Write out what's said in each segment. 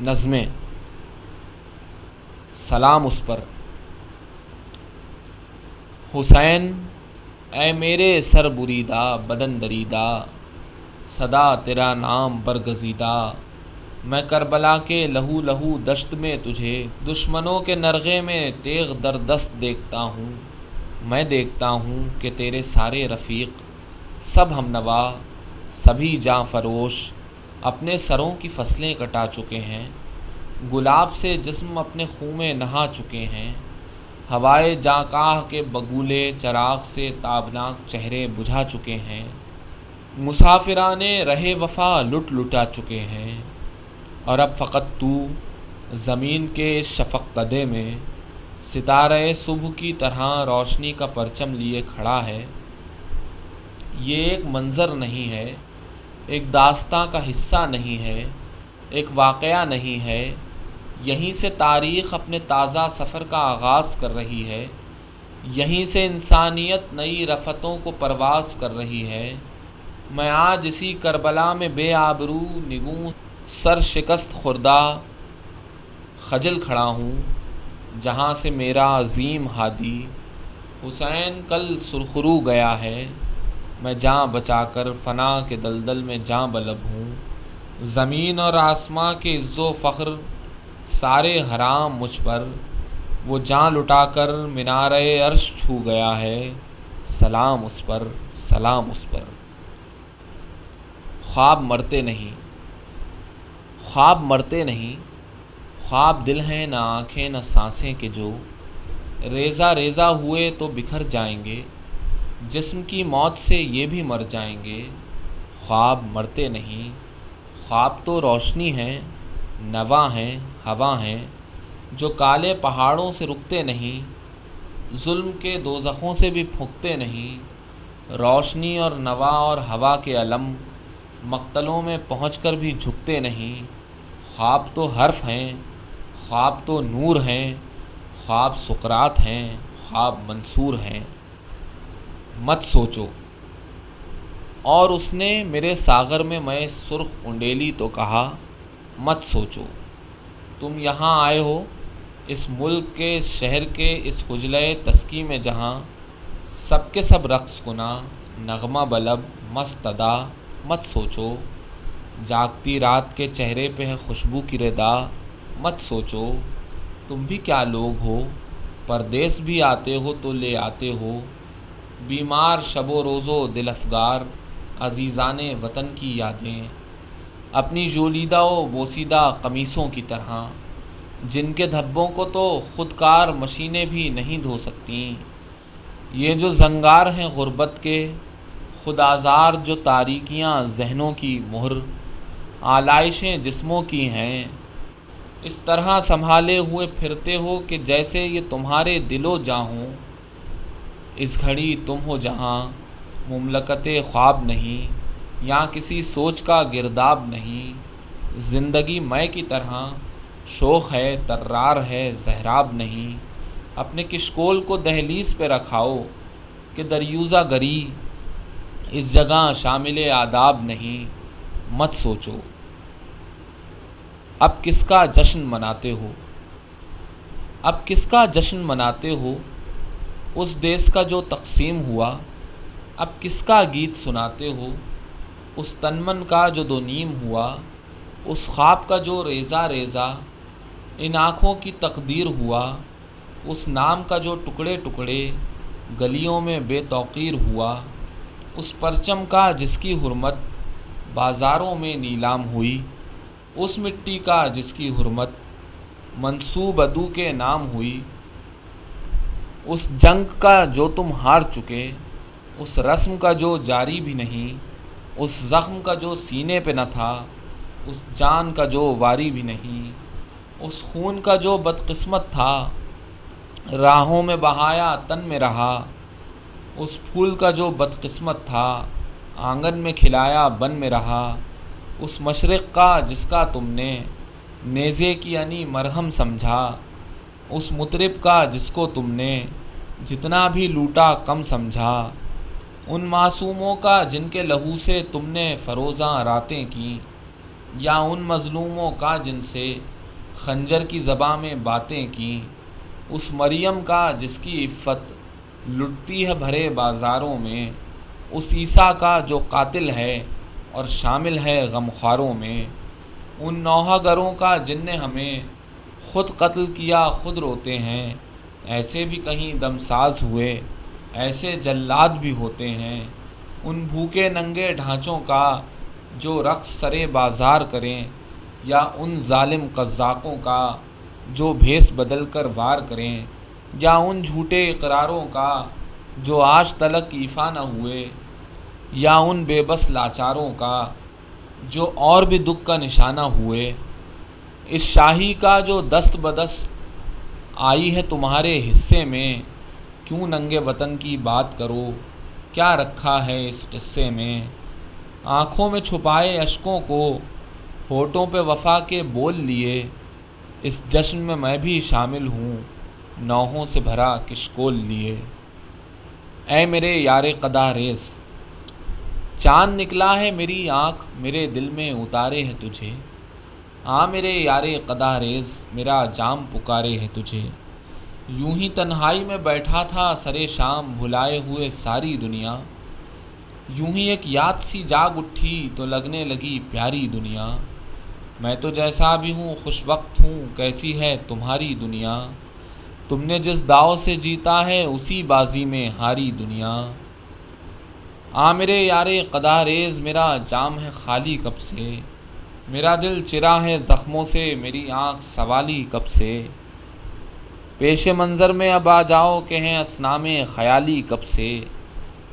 نظمیں، سلام اس پر۔ حسین، اے میرے سر بریدہ، بدن دریدہ، صدا تیرا نام برگزیدہ میں کربلا کے لہو لہو دشت میں تجھے، دشمنوں کے نرغے میں تیغ در دست دیکھتا ہوں۔ میں دیکھتا ہوں کہ تیرے سارے رفیق، سب ہم نوا، سبھی جاں فروش۔ اپنے سروں کی فصلیں کٹا چکے ہیں، گلاب سے جسم اپنے خون میں نہا چکے ہیں۔ ہوائے جاکاہ کے بگولے چراغ سے تابناک چہرے بجھا چکے ہیں۔ مسافران رہے وفا لٹ لٹا چکے ہیں۔ اور اب فقط تو زمین کے شفق قدے میں ستارہ صبح کی طرح روشنی کا پرچم لیے کھڑا ہے۔ یہ ایک منظر نہیں ہے۔ ایک داستاں کا حصہ نہیں ہے، ایک واقعہ نہیں ہے۔ یہیں سے تاریخ اپنے تازہ سفر کا آغاز کر رہی ہے۔ یہیں سے انسانیت نئی رفتوں کو پرواز کر رہی ہے۔ میں آج اسی کربلا میں بے آبرو نگوں، سر شکست خوردہ خجل کھڑا ہوں، جہاں سے میرا عظیم ہادی حسین کل سرخرو گیا ہے۔ میں جاں بچا کر فنا کے دلدل میں جاں بلب ہوں۔ زمین اور آسماں کے عز و فخر سارے حرام مجھ پر، وہ جاں لٹا کر مینار عرش چھو گیا ہے، سلام اس پر، سلام اس پر۔ خواب مرتے نہیں، خواب مرتے نہیں، خواب دل ہیں نہ آنکھیں نہ سانسیں کے جو۔ ریزہ ریزہ ہوئے تو بکھر جائیں گے۔ جسم کی موت سے یہ بھی مر جائیں گے۔ خواب مرتے نہیں۔ خواب تو روشنی ہیں نوا ہیں، ہوا ہیں۔ جو کالے پہاڑوں سے رکتے نہیں، ظلم کے دو زخوں سے بھی پھونکتے نہیں۔ روشنی اور نوا اور ہوا کے علم مقتلوں میں پہنچ کر بھی جھکتے نہیں۔ خواب تو حرف ہیں، خواب تو نور ہیں۔ خواب سکرات ہیں، خواب منصور ہیں۔ مت سوچو۔ اور اس نے میرے ساغر میں میں سرخ انڈیلی تو کہا، مت سوچو۔ تم یہاں آئے ہو، اس ملک کے شہر کے، اس حجلے تسکی میں جہاں سب کے سب رقص کنا نغمہ بلب مستدا مت سوچو۔ جاگتی رات کے چہرے پہ ہے خوشبو کی ردا، مت سوچو۔ تم بھی کیا لوگ ہو؟ پردیس بھی آتے ہو تو لے آتے ہو۔ بیمار شب و روز و دل افگار عزیزان وطن کی یادیں، اپنی جولیدہ و بوسیدہ قمیصوں کی طرح جن کے دھبوں کو تو خود کار مشینیں بھی نہیں دھو سکتیں۔ یہ جو زنگار ہیں غربت کے، خود آزار جو تاریکیاں ذہنوں کی مہر، آلائشیں جسموں کی ہیں۔ اس طرح سنبھالے ہوئے پھرتے ہو کہ جیسے یہ تمہارے دل و جاہوں اس گھڑی تم ہو جہاں مملکت خواب نہیں، یا کسی سوچ کا گرداب نہیں۔ زندگی میں کی طرح شوق ہے، ترار ہے، زہراب نہیں۔ اپنے کشکول کو دہلیز پہ رکھاؤ، کہ دریوزہ گری۔ اس جگہ شامل آداب نہیں، مت سوچو۔ اب کس کا جشن مناتے ہو؟ اب کس کا جشن مناتے ہو؟ اس دیس کا جو تقسیم ہوا، اب کس کا گیت سناتے ہو؟ اس تنمن کا جو دو نیم ہوا، اس خواب کا جو ریزہ ریزہ، ان آنکھوں کی تقدیر ہوا، اس نام کا جو ٹکڑے ٹکڑے، گلیوں میں بے توقیر ہوا، اس پرچم کا جس کی حرمت بازاروں میں نیلام ہوئی، اس مٹی کا جس کی حرمت منصوب ادو کے نام ہوئی۔ اس جنگ کا جو تم ہار چکے، اس رسم کا جو جاری بھی نہیں، اس زخم کا جو سینے پہ نہ تھا، اس جان کا جو واری بھی نہیں، اس خون کا جو بدقسمت تھا، راہوں میں بہایا تن میں رہا، اس پھول کا جو بدقسمت تھا، آنگن میں کھلایا بن میں رہا، اس مشرق کا جس کا تم نے نیزے کی یعنی مرہم سمجھا اس مطرب کا جس کو تم نے جتنا بھی لوٹا کم سمجھا۔ ان معصوموں کا جن کے لہو سے تم نے فروزاں راتیں کیں، یا ان مظلوموں کا جن سے خنجر کی زباں میں باتیں کیں۔ اس مریم کا جس کی عفت لٹتی ہے بھرے بازاروں میں، اس عیسیٰ کا جو قاتل ہے اور شامل ہے غمخواروں میں۔ ان نوحہ گروں کا جن نے ہمیں خود قتل کیا، خود روتے ہیں۔ ایسے بھی کہیں دمساز ہوئے، ایسے جلاد بھی ہوتے ہیں۔ ان بھوکے ننگے ڈھانچوں کا جو رقص سرے بازار کریں، یا ان ظالم قزاقوں کا جو بھیس بدل کر وار کریں، یا ان جھوٹے اقراروں کا جو آج تلک ایفا نہ ہوئے، یا ان بے بس لاچاروں کا جو اور بھی دکھ کا نشانہ ہوئے۔ اس شاہی کا جو دست بدست آئی ہے تمہارے حصے میں، کیوں ننگے وطن کی بات کرو؟ کیا رکھا ہے اس قصے میں؟ آنکھوں میں چھپائے اشکوں کو، ہوٹوں پہ وفا کے بول لیے۔ اس جشن میں میں بھی شامل ہوں، نوحوں سے بھرا کشکول لیے۔ اے میرے یار قدا ریز، چاند نکلا ہے میری آنکھ، میرے دل میں اتارے ہے تجھے۔ آ میرے یار قدا ریز میرا جام پکارے ہے تجھے۔ یوں ہی تنہائی میں بیٹھا تھا سرے شام، بھلائے ہوئے ساری دنیا۔ یوں ہی ایک یاد سی جاگ اٹھی تو لگنے لگی پیاری دنیا۔ میں تو جیسا بھی ہوں، خوش وقت ہوں، کیسی ہے تمہاری دنیا۔ تم نے جس داؤ سے جیتا ہے، اسی بازی میں ہاری دنیا۔ آ میرے یار قدا ریز میرا جام ہے خالی کب سے۔ میرا دل چرا ہے زخموں سے، میری آنکھ سوالی کب سے؟ پیش منظر میں اب آ جاؤ کہ ہیں اسنام خیالی کب سے؟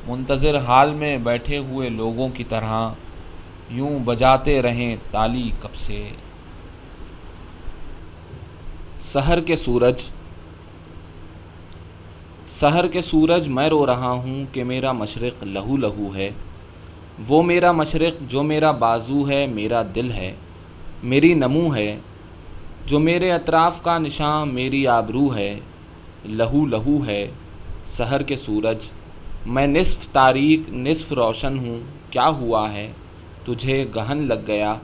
منتظر حال میں بیٹھے ہوئے لوگوں کی طرح، یوں بجاتے رہیں تالی کب سے؟ سحر کے سورج۔ سحر کے سورج، میں رو رہا ہوں کہ میرا مشرق لہو لہو ہے۔ وہ میرا مشرق، جو میرا بازو ہے، میرا دل ہے، میری نمو ہے، جو میرے اطراف کا نشان، میری آبرو ہے، لہو لہو ہے، سحر کے سورج۔ میں نصف تاریک، نصف روشن ہوں، کیا ہوا ہے؟ تجھے گہن لگ گیا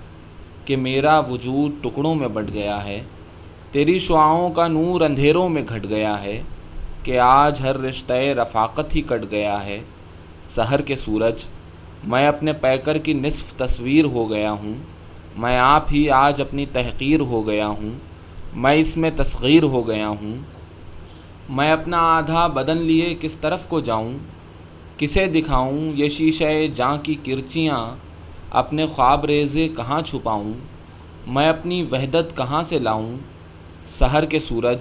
کہ میرا وجود ٹکڑوں میں بٹ گیا ہے۔ تیری شعاؤں کا نور اندھیروں میں گھٹ گیا ہے کہ آج ہر رشتہ رفاقت ہی کٹ گیا ہے۔ سحر کے سورج میں اپنے پیکر کی نصف تصویر ہو گیا ہوں۔ میں آپ ہی آج اپنی تحقیر ہو گیا ہوں۔ میں اس میں تصغیر ہو گیا ہوں۔ میں اپنا آدھا بدن لیے کس طرف کو جاؤں؟ کسے دکھاؤں؟ یہ شیشہ جاں کی کرچیاں اپنے خواب ریزے کہاں چھپاؤں؟ میں اپنی وحدت کہاں سے لاؤں؟ سحر کے سورج،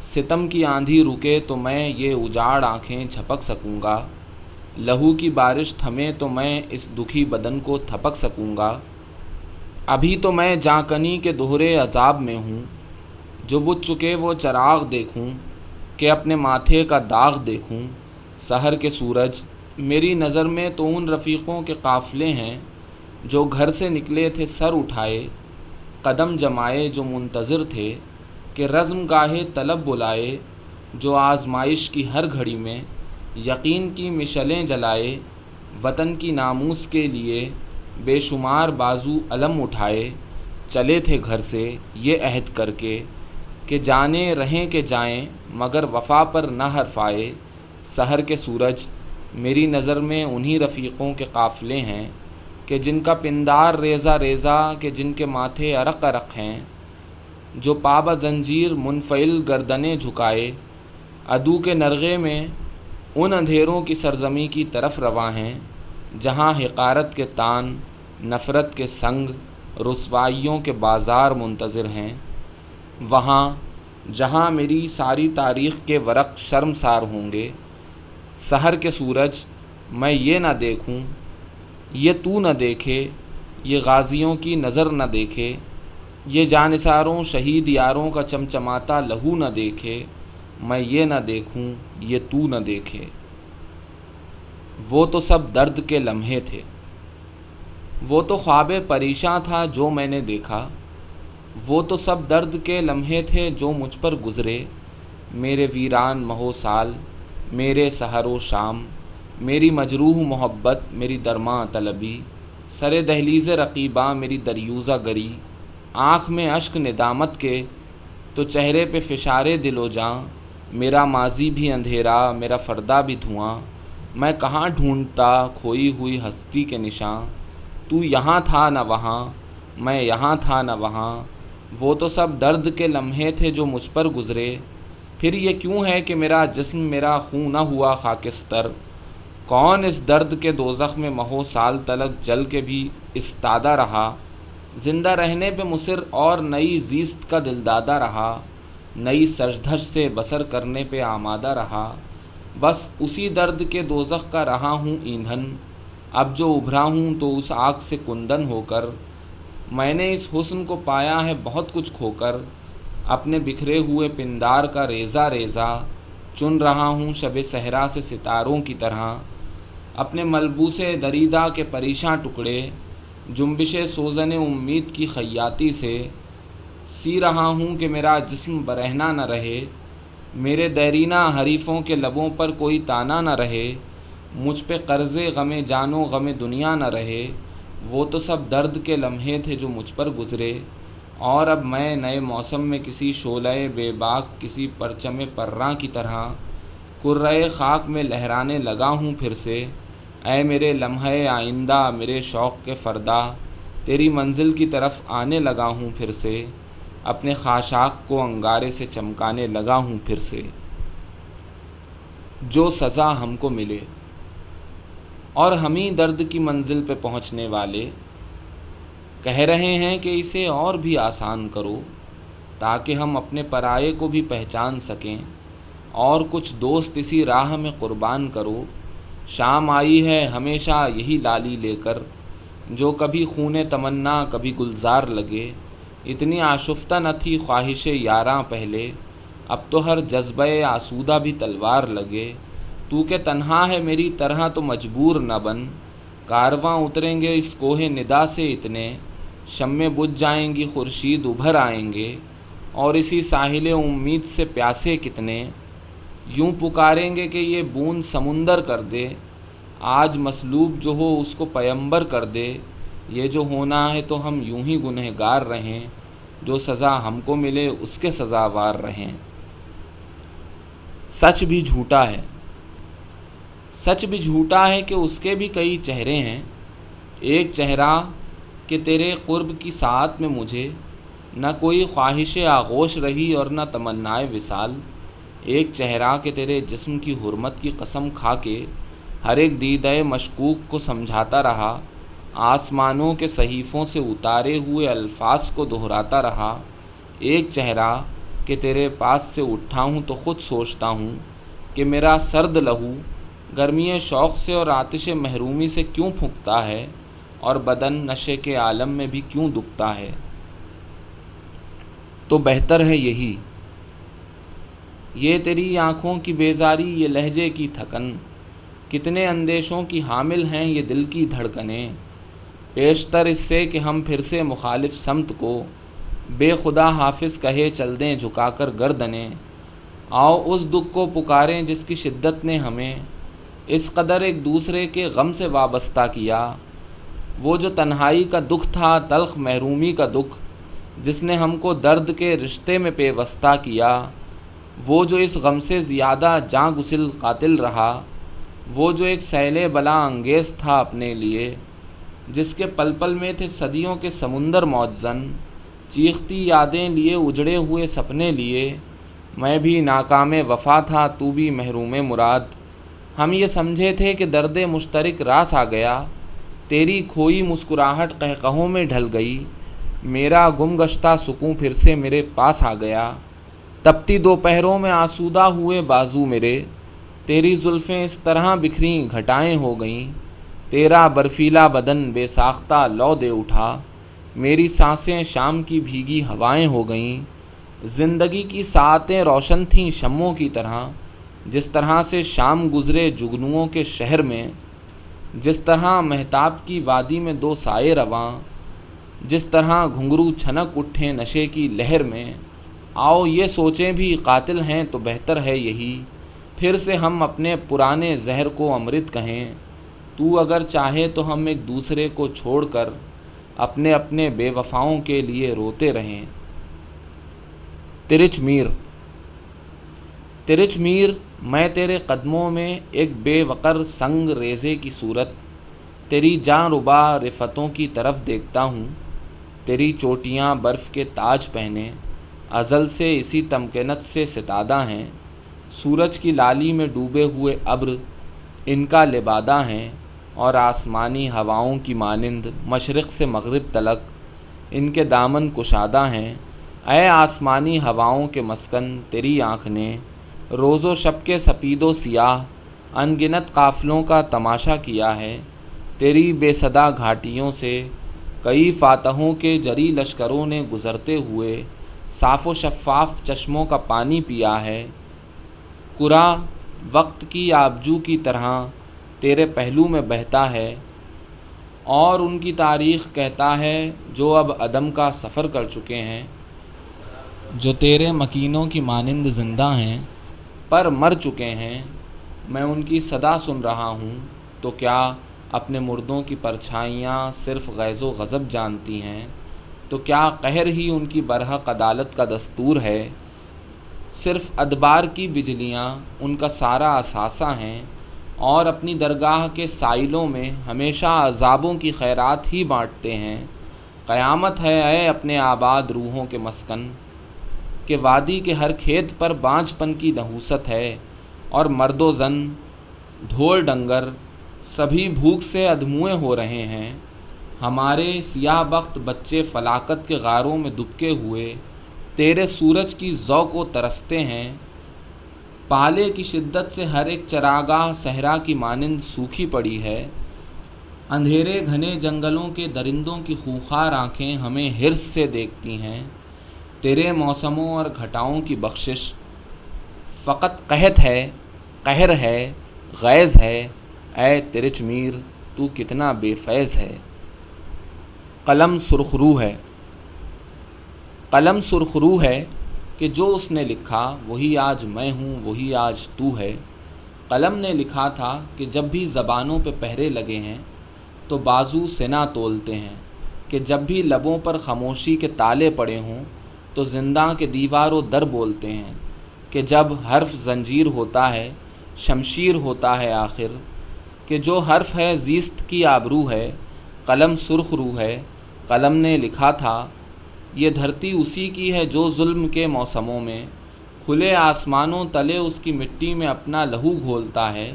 ستم کی آندھی رکے تو میں یہ اجاڑ آنکھیں جھپک سکوں گا؟ لہو کی بارش تھمے تو میں اس دکھی بدن کو تھپک سکوں گا۔ ابھی تو میں جانکنی کے دوہرے عذاب میں ہوں۔ جو بجھ چکے وہ چراغ دیکھوں، کہ اپنے ماتھے کا داغ دیکھوں۔ سحر کے سورج، میری نظر میں تو ان رفیقوں کے قافلے ہیں جو گھر سے نکلے تھے سر اٹھائے، قدم جمائے جو منتظر تھے، کہ رزم گاہے طلب بلائے جو آزمائش کی ہر گھڑی میں۔ یقین کی مشلیں جلائے، وطن کی ناموس کے لیے بے شمار بازو علم اٹھائے۔ چلے تھے گھر سے یہ عہد کر کے کہ جانے رہیں کہ جائیں، مگر وفا پر نہ حرفائے۔ سحر کے سورج، میری نظر میں انہی رفیقوں کے قافلے ہیں کہ جن کا پندار ریزہ ریزہ کہ جن کے ماتھے عرق عرق ہیں۔ جو پابا زنجیر منفعل گردنیں جھکائے، ادو کے نرغے میں ان اندھیروں کی سرزمی کی طرف رواں ہیں، جہاں حقارت کے تان، نفرت کے سنگ، رسوائیوں کے بازار منتظر ہیں۔ وہاں، جہاں میری ساری تاریخ کے ورق شرمسار ہوں گے۔ سحر کے سورج، میں یہ نہ دیکھوں، یہ تو نہ دیکھے، یہ غازیوں کی نظر نہ دیکھے، یہ جانثاروں شہید یاروں کا چمچماتا لہو نہ دیکھے۔ میں یہ نہ دیکھوں، یہ تو نہ دیکھے۔ وہ تو سب درد کے لمحے تھے۔ وہ تو خواب پریشاں تھا جو میں نے دیکھا۔ وہ تو سب درد کے لمحے تھے جو مجھ پر گزرے۔ میرے ویران مہو سال، میرے سحر و شام، میری مجروح محبت، میری درماں طلبی۔ سر دہلیز رقیباں میری دریوزہ گری۔ آنکھ میں اشک ندامت کے تو چہرے پہ فشارے دل و جاں میرا ماضی بھی اندھیرا، میرا فردہ بھی دھواں۔ میں کہاں ڈھونڈتا کھوئی ہوئی ہستی کے نشاں؟ تو یہاں تھا نہ وہاں، میں یہاں تھا نہ وہاں۔ وہ تو سب درد کے لمحے تھے جو مجھ پر گزرے۔ پھر یہ کیوں ہے کہ میرا جسم میرا خون نہ ہوا خاکستر؟ کون اس درد کے دوزخ میں مہو سال تلک جل کے بھی استادہ رہا؟ زندہ رہنے پہ مصر اور نئی زیست کا دلدادہ رہا۔ نئی سجدھج سے بسر کرنے پہ آمادہ رہا۔ بس اسی درد کے دوزخ کا رہا ہوں ایندھن۔ اب جو ابھرا ہوں تو اس آگ سے کندن ہو کر۔ میں نے اس حسن کو پایا ہے بہت کچھ کھو کر۔ اپنے بکھرے ہوئے پندار کا ریزہ ریزہ۔ چن رہا ہوں شب صحرا سے ستاروں کی طرح۔ اپنے ملبوس دریدہ کے پریشاں ٹکڑے۔ جنبش سوزن امید کی خیاطی سے۔ سی رہا ہوں کہ میرا جسم برہنا نہ رہے، میرے دیرینہ حریفوں کے لبوں پر کوئی تانا نہ رہے، مجھ پہ قرض غم جانو غم دنیا نہ رہے، وہ تو سب درد کے لمحے تھے جو مجھ پر گزرے۔ اور اب میں نئے موسم میں کسی شعلہ بے باک، کسی پرچم پراں کی طرح کرے خاک میں لہرانے لگا ہوں پھر سے۔ اے میرے لمحے آئندہ، میرے شوق کے فردا، تیری منزل کی طرف آنے لگا ہوں پھر سے۔ اپنے خاشاک کو انگارے سے چمکانے لگا ہوں پھر سے۔ جو سزا ہم کو ملے اور ہم ہی درد کی منزل پہ پہنچنے والے، کہہ رہے ہیں کہ اسے اور بھی آسان کرو تاکہ ہم اپنے پرائے کو بھی پہچان سکیں۔ اور کچھ دوست اسی راہ میں قربان کرو، شام آئی ہے ہمیشہ یہی لالی لے کر، جو کبھی خون تمنا، کبھی گلزار لگے۔ اتنی آشفتہ نہ تھی خواہش یاراں پہلے۔ اب تو ہر جذبہ آسودہ بھی تلوار لگے۔ تو کہ تنہا ہے میری طرح تو مجبور نہ بن۔ کارواں اتریں گے اس کوہ ندا سے اتنے۔ شمیں بجھ جائیں گی، خورشید ابھر آئیں گے۔ اور اسی ساحل امید سے پیاسے کتنے۔ یوں پکاریں گے کہ یہ بون سمندر کر دے۔ آج مسلوب جو ہو اس کو پیمبر کر دے۔ یہ جو ہونا ہے تو ہم یوں ہی گنہ گار رہیں، جو سزا ہم کو ملے اس کے سزاوار رہیں۔ سچ بھی جھوٹا ہے۔ سچ بھی جھوٹا ہے کہ اس کے بھی کئی چہرے ہیں۔ ایک چہرہ کہ تیرے قرب کی ساتھ میں مجھے نہ کوئی خواہش آغوش رہی اور نہ تمنائے وصال۔ ایک چہرہ کہ تیرے جسم کی حرمت کی قسم کھا کے ہر ایک دیدہ مشکوک کو سمجھاتا رہا۔ آسمانوں کے صحیفوں سے اتارے ہوئے الفاظ کو دہراتا رہا۔ ایک چہرہ کہ تیرے پاس سے اٹھا ہوں تو خود سوچتا ہوں کہ میرا سرد لہو گرمی شوق سے اور آتش محرومی سے کیوں پھونکتا ہے اور بدن نشے کے عالم میں بھی کیوں دکھتا ہے۔ تو بہتر ہے یہی۔ یہ تیری آنکھوں کی بیزاری، یہ لہجے کی تھکن، کتنے اندیشوں کی حامل ہیں یہ دل کی دھڑکنیں۔ پیشتر اس سے کہ ہم پھر سے مخالف سمت کو بے خدا حافظ کہے چل دیں، جھکا کر گردنیں۔ آؤ اس دکھ کو پکاریں جس کی شدت نے ہمیں۔ اس قدر ایک دوسرے کے غم سے وابستہ کیا۔ وہ جو تنہائی کا دکھ تھا، تلخ محرومی کا دکھ، جس نے ہم کو درد کے رشتے میں پیوستہ کیا۔ وہ جو اس غم سے زیادہ جاں گسل قاتل رہا۔ وہ جو ایک سیل بلا انگیز تھا اپنے لیے۔ جس کے پل پل میں تھے صدیوں کے سمندر معزن چیختی یادیں لیے اجڑے ہوئے سپنے لیے، میں بھی ناکام وفا تھا، تو بھی محروم مراد۔ ہم یہ سمجھے تھے کہ درد مشترک راس آ گیا، تیری کھوئی مسکراہٹ قہقہوں میں ڈھل گئی، میرا گم گشتہ سکوں پھر سے میرے پاس آ گیا۔ تپتی دوپہروں میں آسودہ ہوئے بازو میرے، تیری زلفیں اس طرح بکھریں، گھٹائیں ہو گئیں۔ تیرا برفیلا بدن بے ساختہ لو دے اٹھا، میری سانسیں شام کی بھیگی ہوائیں ہو گئیں، زندگی کی ساتیں روشن تھیں شموں کی طرح، جس طرح سے شام گزرے جگنوؤں کے شہر میں، جس طرح مہتاب کی وادی میں دو سائے رواں، جس طرح گھنگرو چھنک اٹھے نشے کی لہر میں۔ آؤ یہ سوچیں بھی قاتل ہیں تو بہتر ہے یہی، پھر سے ہم اپنے پرانے زہر کو امرت کہیں۔ تو اگر چاہے تو ہم ایک دوسرے کو چھوڑ کر اپنے اپنے بے وفاؤں کے لیے روتے رہیں۔ ترچ میر۔ ترچ میر، میں تیرے قدموں میں ایک بے وقر سنگ ریزے کی صورت، تیری جاں ربا رفتوں کی طرف دیکھتا ہوں، تیری چوٹیاں برف کے تاج پہنے، ازل سے اسی تمکنت سے ستادہ ہیں، سورج کی لالی میں ڈوبے ہوئے ابر، ان کا لبادہ ہیں۔ اور آسمانی ہواؤں کی مانند مشرق سے مغرب تلک ان کے دامن کشادہ ہیں۔ اے آسمانی ہواؤں کے مسکن، تیری آنکھ نے روز و شب کے سپید و سیاہ ان گنت قافلوں کا تماشا کیا ہے۔ تیری بے صدا گھاٹیوں سے کئی فاتحوں کے جری لشکروں نے گزرتے ہوئے صاف و شفاف چشموں کا پانی پیا ہے۔ قرا، وقت کی آبجو کی طرح تیرے پہلو میں بہتا ہے اور ان کی تاریخ کہتا ہے جو اب عدم کا سفر کر چکے ہیں، جو تیرے مکینوں کی مانند زندہ ہیں، پر مر چکے ہیں۔ میں ان کی صدا سن رہا ہوں، تو کیا اپنے مردوں کی پرچھائیاں صرف غیظ و غضب جانتی ہیں؟ تو کیا قہر ہی ان کی برحق عدالت کا دستور ہے؟ صرف ادبار کی بجلیاں ان کا سارا اثاثہ ہیں۔ اور اپنی درگاہ کے سائلوں میں ہمیشہ عذابوں کی خیرات ہی بانٹتے ہیں۔ قیامت ہے اے اپنے آباد روحوں کے مسکن، کہ وادی کے ہر کھیت پر بانجھ پن کی نحوست ہے، اور مرد و زن ڈھول ڈنگر سبھی بھوک سے ادموئے ہو رہے ہیں۔ ہمارے سیاہ بخت بچے فلاقت کے غاروں میں دبکے ہوئے، تیرے سورج کی ذوق و ترستے ہیں۔ پالے کی شدت سے ہر ایک چراگاہ صحرا کی مانند سوکھی پڑی ہے۔ اندھیرے گھنے جنگلوں کے درندوں کی خوخار آنکھیں ہمیں ہرس سے دیکھتی ہیں۔ تیرے موسموں اور گھٹاؤں کی بخشش فقط قحط ہے، قہر ہے، غیظ ہے۔ اے ترچ میر تو کتنا بے فیض ہے۔ قلم سرخرو ہے۔ قلم سرخرو ہے۔ کہ جو اس نے لکھا وہی آج میں ہوں، وہی آج تو ہے۔ قلم نے لکھا تھا کہ جب بھی زبانوں پہ پہرے لگے ہیں تو بازو سنا تولتے ہیں کہ جب بھی لبوں پر خاموشی کے تالے پڑے ہوں تو زندہ کے دیوار و در بولتے ہیں کہ جب حرف زنجیر ہوتا ہے، شمشیر ہوتا ہے آخر، کہ جو حرف ہے زیست کی آبرو ہے، قلم سرخ رو ہے۔ قلم نے لکھا تھا یہ دھرتی اسی کی ہے جو ظلم کے موسموں میں کھلے آسمانوں تلے اس کی مٹی میں اپنا لہو گھولتا ہے،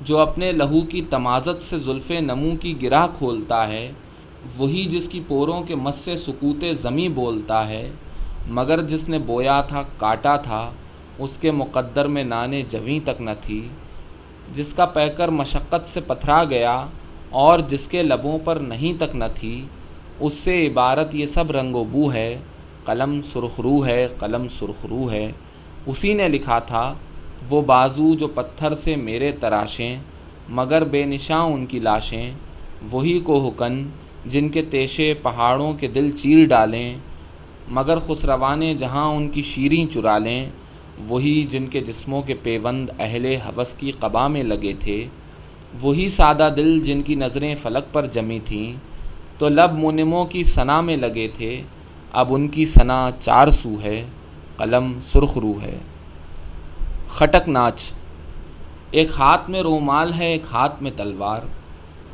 جو اپنے لہو کی تمازت سے زلف نمو کی گرہ کھولتا ہے، وہی جس کی پوروں کے مس سے سکوت زمیں بولتا ہے۔ مگر جس نے بویا تھا، کاٹا تھا، اس کے مقدر میں نانے جویں تک نہ تھی۔ جس کا پیکر مشقت سے پتھرا گیا اور جس کے لبوں پر نہیں تک نہ تھی اس سے عبارت یہ سب رنگ و بو ہے، قلم سرخرو ہے، قلم سرخرو ہے۔ اسی نے لکھا تھا، وہ بازو جو پتھر سے میرے تراشیں، مگر بے نشاں ان کی لاشیں۔ وہی کو حکن جن کے تیشے پہاڑوں کے دل چیر ڈالیں، مگر خسروانے جہاں ان کی شیریں چرا لیں۔ وہی جن کے جسموں کے پیوند اہل حوث کی قبا میں لگے تھے۔ وہی سادہ دل جن کی نظریں فلک پر جمی تھیں۔ تو لب منموں کی ثنا میں لگے تھے، اب ان کی ثنا چار سو ہے، قلم سرخ رو ہے۔ خٹک ناچ۔ ایک ہاتھ میں رومال ہے، ایک ہاتھ میں تلوار۔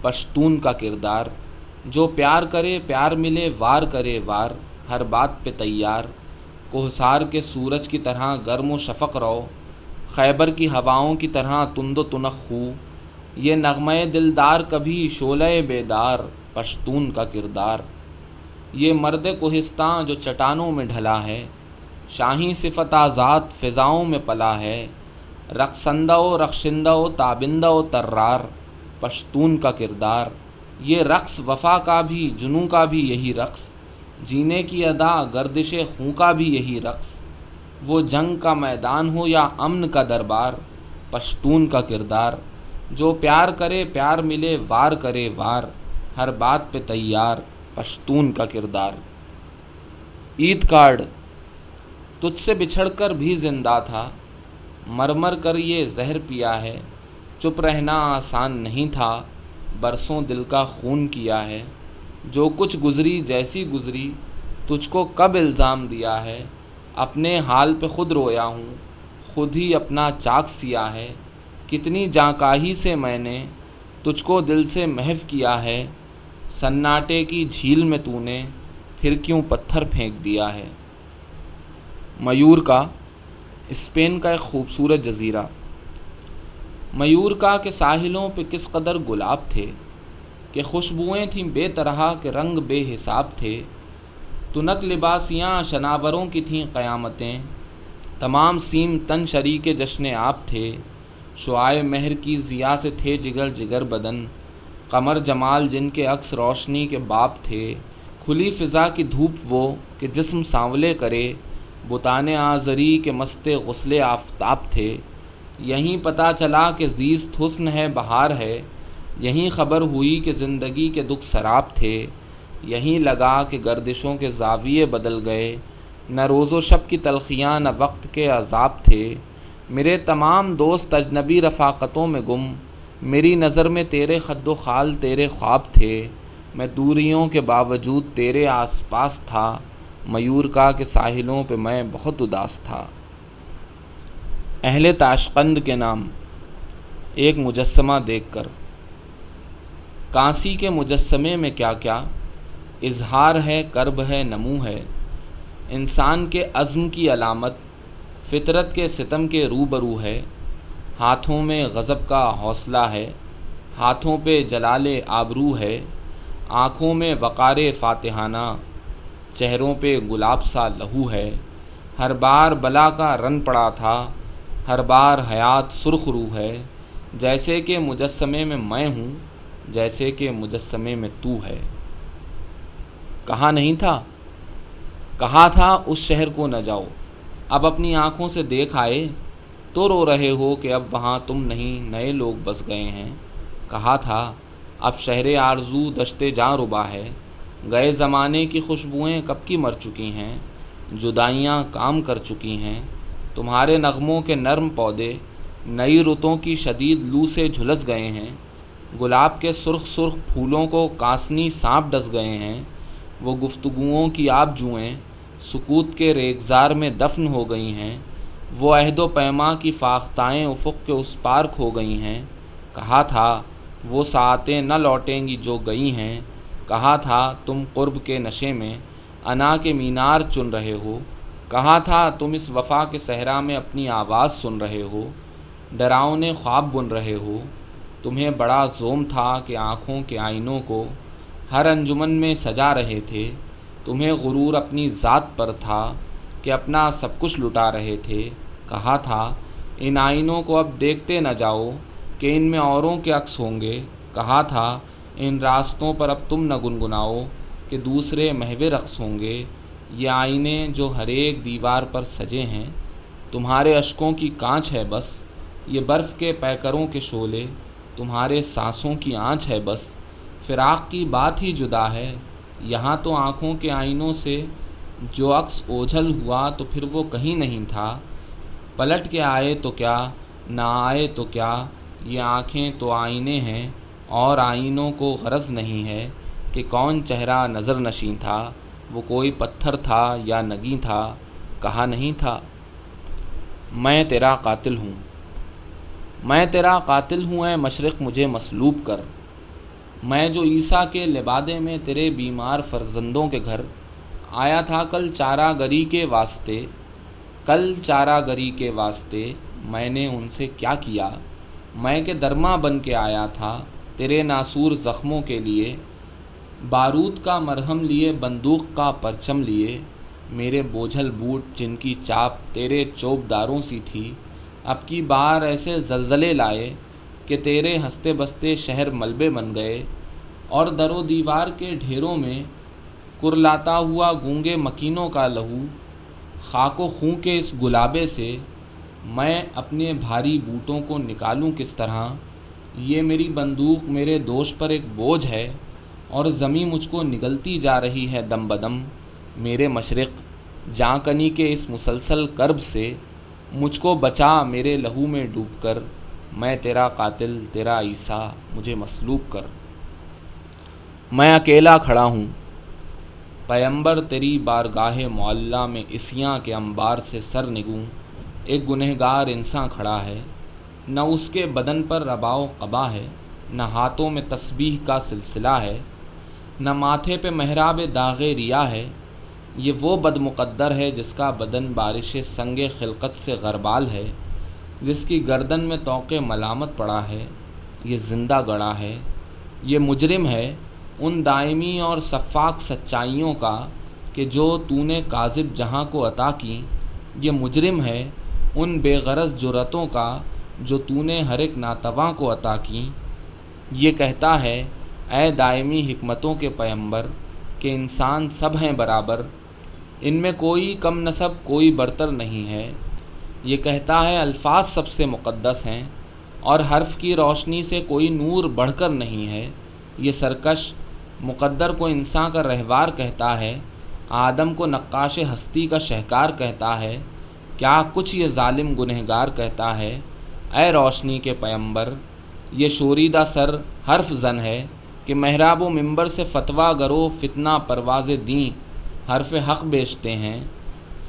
پشتون کا کردار۔ جو پیار کرے، پیار ملے، وار کرے، وار۔ ہر بات پہ تیار۔ کوہسار کے سورج کی طرح گرم و شفق رہو خیبر کی ہواؤں کی طرح تند و تنخ خو۔ یہ نغمہ دلدار کبھی شعلہ بیدار۔ پشتون کا کردار۔ یہ مرد کوہستان جو چٹانوں میں ڈھلا ہے، شاہی صفت آزاد فضاؤں میں پلا ہے۔ رقصندہ و رخشندہ و تابندہ و ترار، پشتون کا کردار۔ یہ رقص وفا کا بھی، جنوں کا بھی یہی رقص۔ جینے کی ادا، گردش خوں کا بھی یہی رقص۔ وہ جنگ کا میدان ہو یا امن کا دربار، پشتون کا کردار۔ جو پیار کرے، پیار ملے، وار کرے، وار۔ ہر بات پہ تیار پشتون کا کردار۔ عید کارڈ، تجھ سے بچھڑ کر بھی زندہ تھا مر مر کر یہ زہر پیا ہے، چپ رہنا آسان نہیں تھا، برسوں دل کا خون کیا ہے۔ جو کچھ گزری جیسی گزری، تجھ کو کب الزام دیا ہے؟ اپنے حال پہ خود رویا ہوں، خود ہی اپنا چاک سیا ہے۔ کتنی جانکاہی سے میں نے تجھ کو دل سے محو کیا ہے۔ سناٹے کی جھیل میں تو نے پھر کیوں پتھر پھینک دیا ہے؟ میور کا، اسپین کا ایک خوبصورت جزیرہ۔ میور کا کے ساحلوں پہ کس قدر گلاب تھے، کہ خوشبوئیں تھیں بے طرح کے رنگ بے حساب تھے۔ تنک لباسیاں شناوروں کی تھیں قیامتیں۔ تمام سیم تن شری کے جشن آپ تھے۔ شعائے مہر کی ضیا سے تھے جگر جگر بدن۔ قمر جمال جن کے عکس روشنی کے باپ تھے، کھلی فضا کی دھوپ وہ کہ جسم سانولے کرے بتان آزری کے مست غسل آفتاب تھے۔ یہیں پتہ چلا کہ زیست حسن ہے، بہار ہے۔ یہیں خبر ہوئی کہ زندگی کے دکھ سراب تھے۔ یہیں لگا کہ گردشوں کے زاویے بدل گئے۔ نہ روز و شب کی تلخیاں، نہ وقت کے عذاب تھے۔ میرے تمام دوست اجنبی رفاقتوں میں گم۔ میری نظر میں تیرے خد و خال تیرے خواب تھے، میں دوریوں کے باوجود تیرے آس پاس تھا، میور کا کے ساحلوں پہ میں بہت اداس تھا۔ اہل تاشقند کے نام، ایک مجسمہ دیکھ کر۔ کانسی کے مجسمے میں کیا کیا؟ اظہار ہے، کرب ہے، نمو ہے۔ انسان کے عزم کی علامت، فطرت کے ستم کے روبرو ہے۔ ہاتھوں میں غضب کا حوصلہ ہے، ہاتھوں پہ جلال آبرو ہے، آنکھوں میں وقار فاتحانہ، چہروں پہ گلاب سا لہو ہے۔ ہر بار بلا کا رن پڑا تھا، ہر بار حیات سرخ روح ہے۔ جیسے کہ مجسمے میں میں ہوں، جیسے کہ مجسمے میں تو ہے۔ کہا نہیں تھا؟ کہا تھا؟ اس شہر کو نہ جاؤ۔ اب اپنی آنکھوں سے دیکھ آئے۔ تو رو رہے ہو کہ اب وہاں تم نہیں، نئے لوگ بس گئے ہیں۔ کہا تھا، اب شہر آرزو دشتے جاں ربا ہے۔ گئے زمانے کی خوشبوئیں کب کی مر چکی ہیں؟ جدائیاں کام کر چکی ہیں۔ تمہارے نغموں کے نرم پودے نئی رتوں کی شدید لو سے جھلس گئے ہیں۔ گلاب کے سرخ سرخ پھولوں کو کاسنی سانپ ڈس گئے ہیں۔ وہ گفتگوؤں کی آب جوئیں، سکوت کے ریگزار میں دفن ہو گئی ہیں۔ وہ عہد و پیما کی فاختائیں افق کے اس پار کھو گئی ہیں۔ کہا تھا، وہ ساعتیں نہ لوٹیں گی جو گئی ہیں۔ کہا تھا، تم قرب کے نشے میں انا کے مینار چن رہے ہو۔ کہا تھا، تم اس وفا کے صحرا میں اپنی آواز سن رہے ہو۔ ڈراؤنے خواب بن رہے ہو۔ تمہیں بڑا زوم تھا کہ آنکھوں کے آئینوں کو ہر انجمن میں سجا رہے تھے۔ تمہیں غرور اپنی ذات پر تھا کہ اپنا سب کچھ لٹا رہے تھے۔ کہا تھا، ان آئینوں کو اب دیکھتے نہ جاؤ کہ ان میں اوروں کے عکس ہوں گے۔ کہا تھا، ان راستوں پر اب تم نہ گنگناؤ کہ دوسرے محو رقص ہوں گے۔ یہ آئینے جو ہر ایک دیوار پر سجے ہیں، تمہارے اشکوں کی کانچ ہے بس۔ یہ برف کے پیکروں کے شعلے، تمہارے سانسوں کی آنچ ہے بس۔ فراق کی بات ہی جدا ہے۔ یہاں تو آنکھوں کے آئینوں سے جو عکس اوجھل ہوا تو پھر وہ کہیں نہیں تھا۔ پلٹ کے آئے تو کیا، نہ آئے تو کیا؟ یہ آنکھیں تو آئینے ہیں، اور آئینوں کو غرض نہیں ہے کہ کون چہرہ نظر نشیں تھا، وہ کوئی پتھر تھا یا نگی تھا کہا نہیں تھا۔ میں تیرا قاتل ہوں۔ میں تیرا قاتل ہوں، اے مشرق، مجھے مسلوب کر۔ میں جو عیسیٰ کے لبادے میں تیرے بیمار فرزندوں کے گھر، آیا تھا کل چارہ گری کے واسطے۔ کل چارہ گری کے واسطے میں نے ان سے کیا کیا؟ میں کہ درما بن کے آیا تھا تیرے ناسور زخموں کے لیے بارود کا مرہم لیے، بندوق کا پرچم لیے، میرے بوجھل بوٹ جن کی چاپ تیرے چوب داروں سی تھی، اب کی بار ایسے زلزلے لائے کہ تیرے ہنستے بستے شہر ملبے بن گئے اور در و دیوار کے ڈھیروں میں کرلاتا ہوا گونگے مکینوں کا لہو خاک و خوں کے اس گلابے سے میں اپنے بھاری بوٹوں کو نکالوں کس طرح؟ یہ میری بندوق میرے دوش پر ایک بوجھ ہے اور زمیں مجھ کو نگلتی جا رہی ہے دم بدم۔ میرے مشرق، جانکنی کے اس مسلسل کرب سے مجھ کو بچا میرے لہو میں ڈوب کر۔ میں تیرا قاتل، تیرا عیسیٰ، مجھے مصلوب کر۔ میں اکیلا کھڑا ہوں۔ پیمبر تیری بارگاہ معلّہ میں اسیاں کے انبار سے سر نگوں۔ ایک گنہگار انساں کھڑا ہے۔ نہ اس کے بدن پر ربا و قبا ہے، نہ ہاتھوں میں تسبیح کا سلسلہ ہے، نہ ماتھے پہ محراب داغ ریا ہے۔ یہ وہ بد مقدر ہے جس کا بدن بارش سنگ خلقت سے غربال ہے، جس کی گردن میں توقع ملامت پڑا ہے۔ یہ زندہ گڑا ہے۔ یہ مجرم ہے۔ ان دائمی اور شفاق سچائیوں کا کہ جو تو نے کاذب جہاں کو عطا کی، یہ مجرم ہے ان بے غرض جرتوں کا جو تو نے ہر ایک ناتواں کو عطا کی۔ یہ کہتا ہے، اے دائمی حکمتوں کے پیمبر کہ انسان سب ہیں برابر، ان میں کوئی کم نصب، کوئی برتر نہیں ہے۔ یہ کہتا ہے، الفاظ سب سے مقدس ہیں، اور حرف کی روشنی سے کوئی نور بڑھ کر نہیں ہے۔ یہ سرکش مقدر کو انسان کا رہوار کہتا ہے، آدم کو نقاش ہستی کا شہکار کہتا ہے، کیا کچھ یہ ظالم گنہگار کہتا ہے؟ اے روشنی کے پیمبر، یہ شوریدہ سر حرف زن ہے کہ محراب و ممبر سے فتویٰ گرو فتنہ پرواز دیں حرف حق بیچتے ہیں۔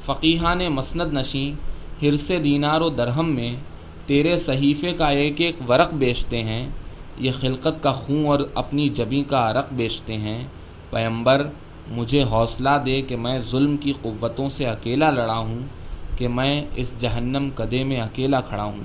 فقیحان مسند نشیں ہرس دینار و درہم میں تیرے صحیفے کا ایک ایک ورق بیچتے ہیں۔ یہ خلقت کا خون اور اپنی جبیں کا عرق بیچتے ہیں۔ پیمبر مجھے حوصلہ دے کہ میں ظلم کی قوتوں سے اکیلا لڑا ہوں، کہ میں اس جہنم کدے میں اکیلا کھڑا ہوں۔